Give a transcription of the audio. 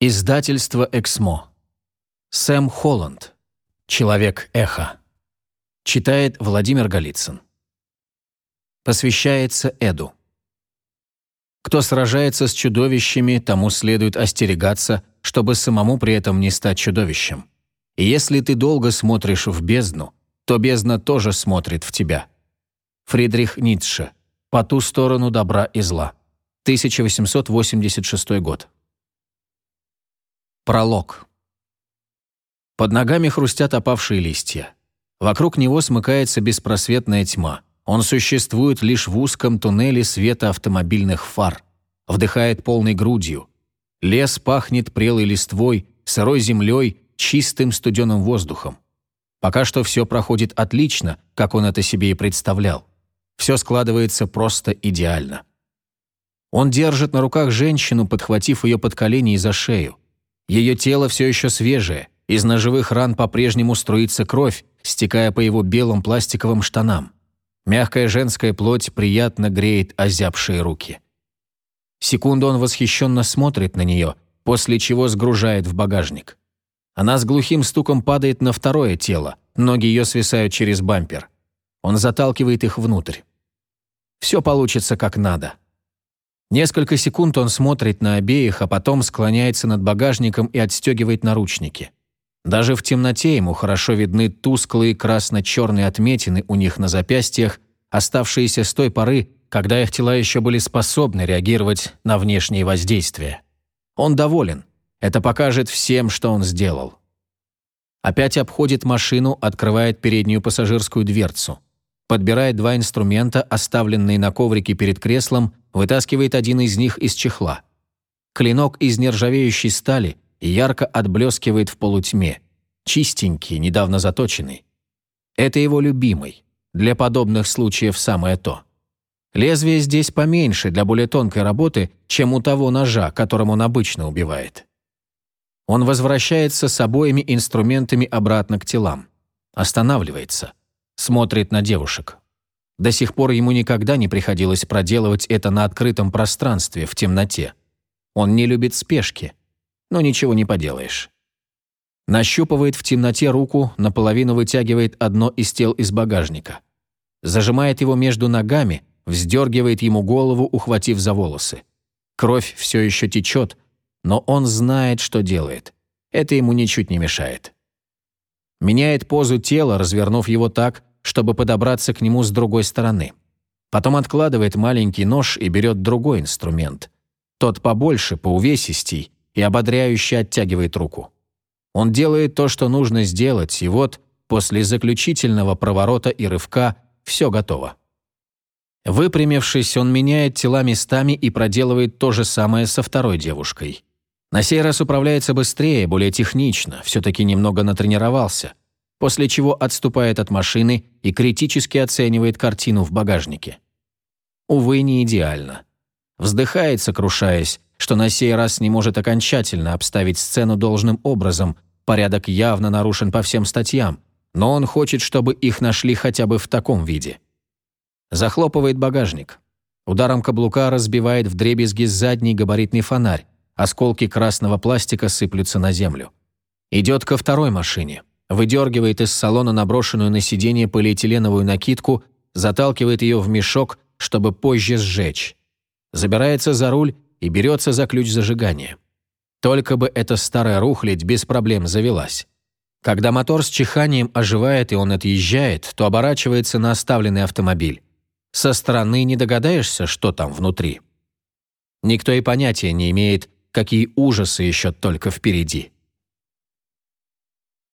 Издательство «Эксмо». Сэм Холланд. Человек-эхо. Читает Владимир Голицын. Посвящается Эду. Кто сражается с чудовищами, тому следует остерегаться, чтобы самому при этом не стать чудовищем. И если ты долго смотришь в бездну, то бездна тоже смотрит в тебя. Фридрих Ницше. «По ту сторону добра и зла». 1886 год. Пролог. Под ногами хрустят опавшие листья. Вокруг него смыкается беспросветная тьма. Он существует лишь в узком туннеле света автомобильных фар. Вдыхает полной грудью. Лес пахнет прелой листвой, сырой землей, чистым студеным воздухом. Пока что все проходит отлично, как он это себе и представлял. Все складывается просто идеально. Он держит на руках женщину, подхватив ее под колени и за шею. Ее тело все еще свежее, из ножевых ран по-прежнему струится кровь, стекая по его белым пластиковым штанам. Мягкая женская плоть приятно греет озябшие руки. Секунду он восхищенно смотрит на нее, после чего сгружает в багажник. Она с глухим стуком падает на второе тело, ноги ее свисают через бампер. Он заталкивает их внутрь. Все получится как надо. Несколько секунд он смотрит на обеих, а потом склоняется над багажником и отстегивает наручники. Даже в темноте ему хорошо видны тусклые красно-черные отметины у них на запястьях, оставшиеся с той поры, когда их тела еще были способны реагировать на внешние воздействия. Он доволен. Это покажет всем, что он сделал. Опять обходит машину, открывает переднюю пассажирскую дверцу. Подбирает два инструмента, оставленные на коврике перед креслом, вытаскивает один из них из чехла. Клинок из нержавеющей стали ярко отблескивает в полутьме. Чистенький, недавно заточенный. Это его любимый. Для подобных случаев самое то. Лезвие здесь поменьше для более тонкой работы, чем у того ножа, которым он обычно убивает. Он возвращается с обоими инструментами обратно к телам. Останавливается. Смотрит на девушек. До сих пор ему никогда не приходилось проделывать это на открытом пространстве, в темноте. Он не любит спешки, но ничего не поделаешь. Нащупывает в темноте руку, наполовину вытягивает одно из тел из багажника. Зажимает его между ногами, вздергивает ему голову, ухватив за волосы. Кровь все еще течет, но он знает, что делает. Это ему ничуть не мешает. Меняет позу тела, развернув его так, чтобы подобраться к нему с другой стороны. Потом откладывает маленький нож и берет другой инструмент. Тот побольше, поувесистей, и ободряюще оттягивает руку. Он делает то, что нужно сделать, и вот, после заключительного проворота и рывка, все готово. Выпрямившись, он меняет тела местами и проделывает то же самое со второй девушкой. На сей раз управляется быстрее, более технично, все-таки немного натренировался – после чего отступает от машины и критически оценивает картину в багажнике. Увы, не идеально. Вздыхает, сокрушаясь, что на сей раз не может окончательно обставить сцену должным образом, порядок явно нарушен по всем статьям, но он хочет, чтобы их нашли хотя бы в таком виде. Захлопывает багажник. Ударом каблука разбивает вдребезги задний габаритный фонарь, осколки красного пластика сыплются на землю. Идет ко второй машине выдергивает из салона наброшенную на сиденье полиэтиленовую накидку, заталкивает ее в мешок, чтобы позже сжечь. Забирается за руль и берется за ключ зажигания. Только бы эта старая рухлядь без проблем завелась. Когда мотор с чиханием оживает и он отъезжает, то оборачивается на оставленный автомобиль. Со стороны не догадаешься, что там внутри. Никто и понятия не имеет, какие ужасы еще только впереди.